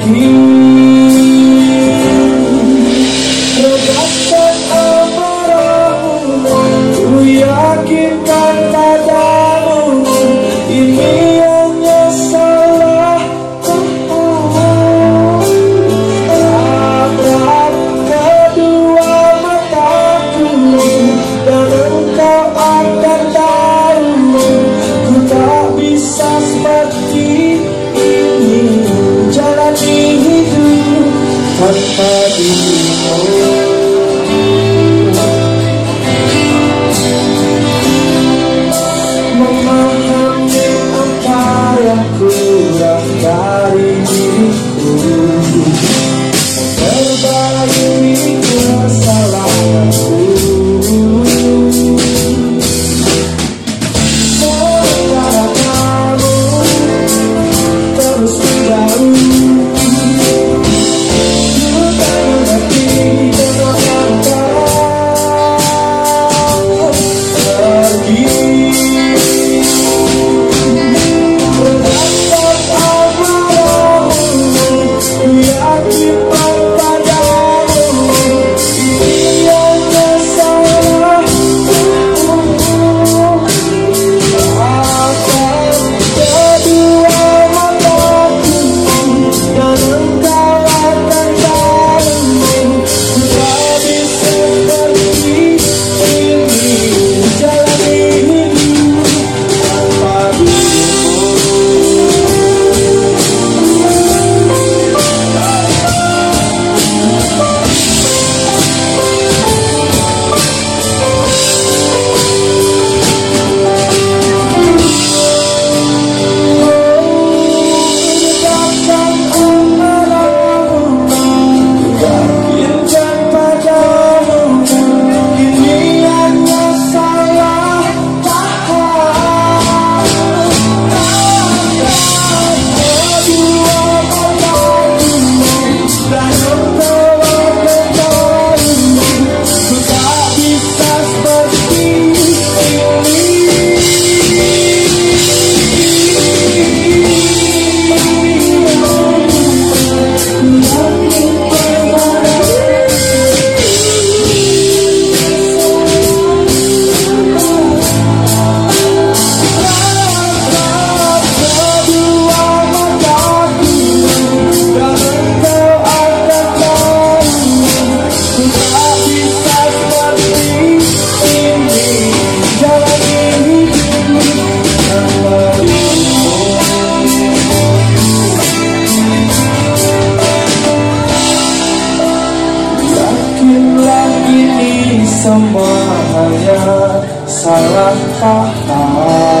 You. Semua hanya salah paham